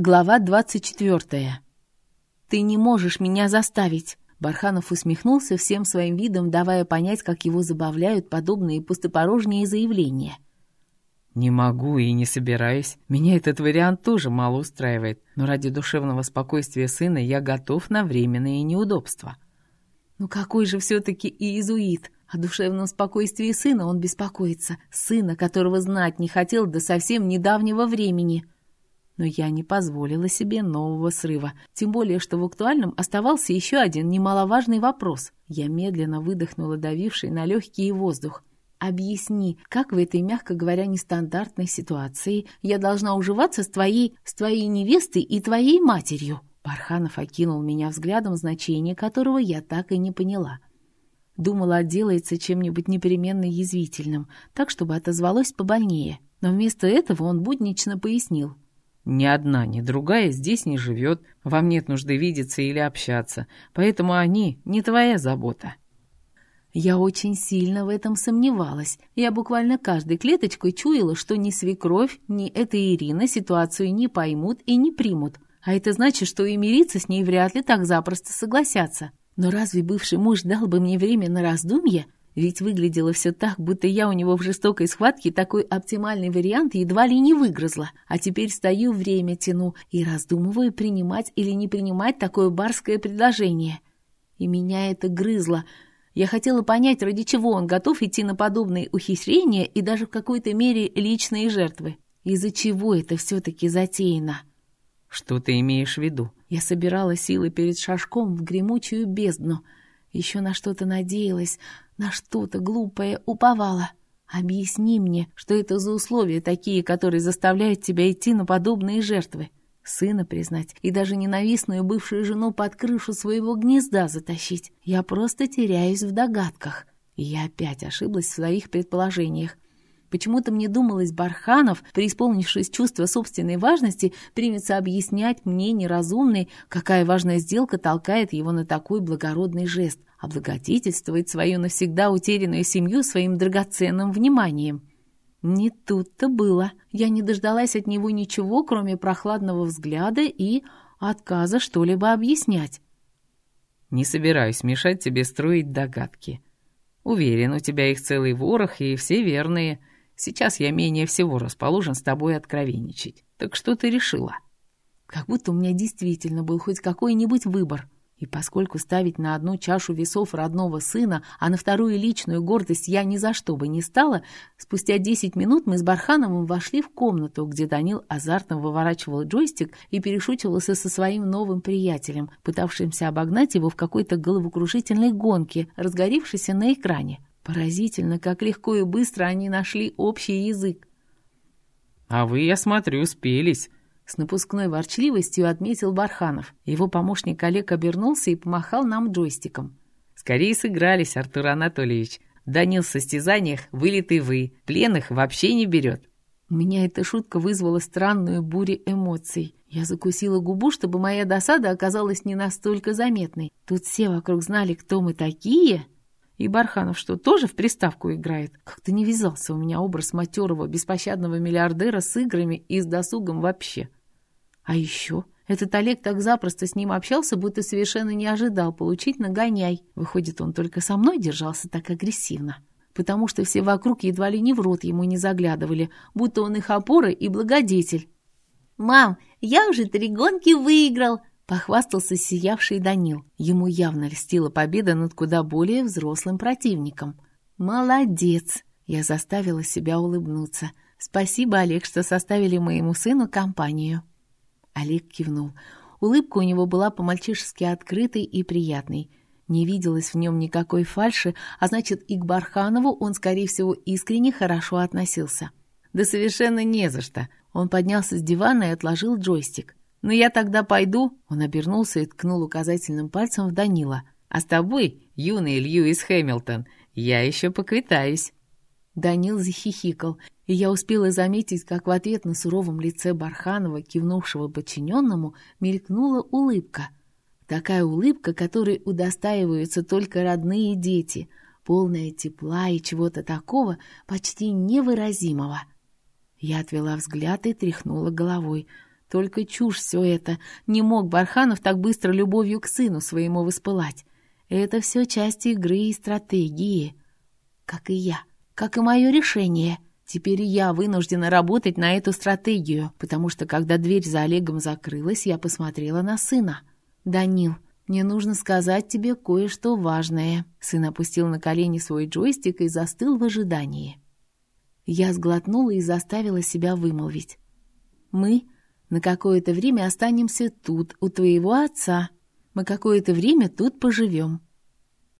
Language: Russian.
Глава 24. «Ты не можешь меня заставить!» Барханов усмехнулся всем своим видом, давая понять, как его забавляют подобные пустопорожние заявления. «Не могу и не собираюсь. Меня этот вариант тоже мало устраивает, но ради душевного спокойствия сына я готов на временные неудобства». «Ну какой же все-таки иезуит? О душевном спокойствии сына он беспокоится. Сына, которого знать не хотел до совсем недавнего времени» но я не позволила себе нового срыва, тем более, что в актуальном оставался еще один немаловажный вопрос. Я медленно выдохнула давивший на легкий воздух. «Объясни, как в этой, мягко говоря, нестандартной ситуации я должна уживаться с твоей, с твоей невестой и твоей матерью?» Барханов окинул меня взглядом, значение которого я так и не поняла. Думала, отделается чем-нибудь непременно язвительным, так, чтобы отозвалось побольнее. Но вместо этого он буднично пояснил. Ни одна, ни другая здесь не живет, вам нет нужды видеться или общаться, поэтому они не твоя забота». Я очень сильно в этом сомневалась. Я буквально каждой клеточкой чуяла, что ни свекровь, ни эта Ирина ситуацию не поймут и не примут. А это значит, что и мириться с ней вряд ли так запросто согласятся. Но разве бывший муж дал бы мне время на раздумье? Ведь выглядело все так, будто я у него в жестокой схватке такой оптимальный вариант едва ли не выгрызла. А теперь стою, время тяну и раздумываю, принимать или не принимать такое барское предложение. И меня это грызло. Я хотела понять, ради чего он готов идти на подобные ухищрения и даже в какой-то мере личные жертвы. Из-за чего это все-таки затеяно? Что ты имеешь в виду? Я собирала силы перед шажком в гремучую бездну. Еще на что-то надеялась, на что-то глупое уповала. Объясни мне, что это за условия такие, которые заставляют тебя идти на подобные жертвы. Сына признать и даже ненавистную бывшую жену под крышу своего гнезда затащить. Я просто теряюсь в догадках. И я опять ошиблась в своих предположениях. Почему-то мне думалось, Барханов, преисполнившись чувства собственной важности, примется объяснять мне, неразумной, какая важная сделка толкает его на такой благородный жест облагодетельствовать свою навсегда утерянную семью своим драгоценным вниманием. Не тут-то было. Я не дождалась от него ничего, кроме прохладного взгляда и отказа что-либо объяснять. «Не собираюсь мешать тебе строить догадки. Уверен, у тебя их целый ворох, и все верные. Сейчас я менее всего расположен с тобой откровенничать. Так что ты решила?» Как будто у меня действительно был хоть какой-нибудь выбор. И поскольку ставить на одну чашу весов родного сына, а на вторую личную гордость я ни за что бы не стала, спустя десять минут мы с Бархановым вошли в комнату, где Данил азартно выворачивал джойстик и перешучивался со своим новым приятелем, пытавшимся обогнать его в какой-то головокружительной гонке, разгорившейся на экране. Поразительно, как легко и быстро они нашли общий язык. «А вы, я смотрю, спелись», с напускной ворчливостью отметил Барханов. Его помощник Олег обернулся и помахал нам джойстиком. «Скорее сыгрались, Артур Анатольевич. Данил в состязаниях вылитый вы. Пленных вообще не берет». У меня эта шутка вызвала странную бурю эмоций. Я закусила губу, чтобы моя досада оказалась не настолько заметной. Тут все вокруг знали, кто мы такие. И Барханов что, тоже в приставку играет? Как-то не вязался у меня образ матерого, беспощадного миллиардера с играми и с досугом вообще. А еще этот Олег так запросто с ним общался, будто совершенно не ожидал получить нагоняй. Выходит, он только со мной держался так агрессивно. Потому что все вокруг едва ли не в рот ему не заглядывали, будто он их опора и благодетель. «Мам, я уже три гонки выиграл!» — похвастался сиявший Данил. Ему явно льстила победа над куда более взрослым противником. «Молодец!» — я заставила себя улыбнуться. «Спасибо, Олег, что составили моему сыну компанию». Олег кивнул. Улыбка у него была по-мальчишески открытой и приятной. Не виделось в нем никакой фальши, а значит, и к Барханову он, скорее всего, искренне хорошо относился. «Да совершенно не за что!» Он поднялся с дивана и отложил джойстик. «Ну я тогда пойду!» Он обернулся и ткнул указательным пальцем в Данила. «А с тобой, юный Льюис Хэмилтон, я еще поквитаюсь!» Данил захихикал и я успела заметить, как в ответ на суровом лице Барханова, кивнувшего подчиненному, мелькнула улыбка. Такая улыбка, которой удостаиваются только родные дети, полная тепла и чего-то такого почти невыразимого. Я отвела взгляд и тряхнула головой. Только чушь все это. Не мог Барханов так быстро любовью к сыну своему воспылать. Это все часть игры и стратегии. Как и я. Как и мое решение. Теперь я вынуждена работать на эту стратегию, потому что, когда дверь за Олегом закрылась, я посмотрела на сына. «Данил, мне нужно сказать тебе кое-что важное». Сын опустил на колени свой джойстик и застыл в ожидании. Я сглотнула и заставила себя вымолвить. «Мы на какое-то время останемся тут, у твоего отца. Мы какое-то время тут поживем.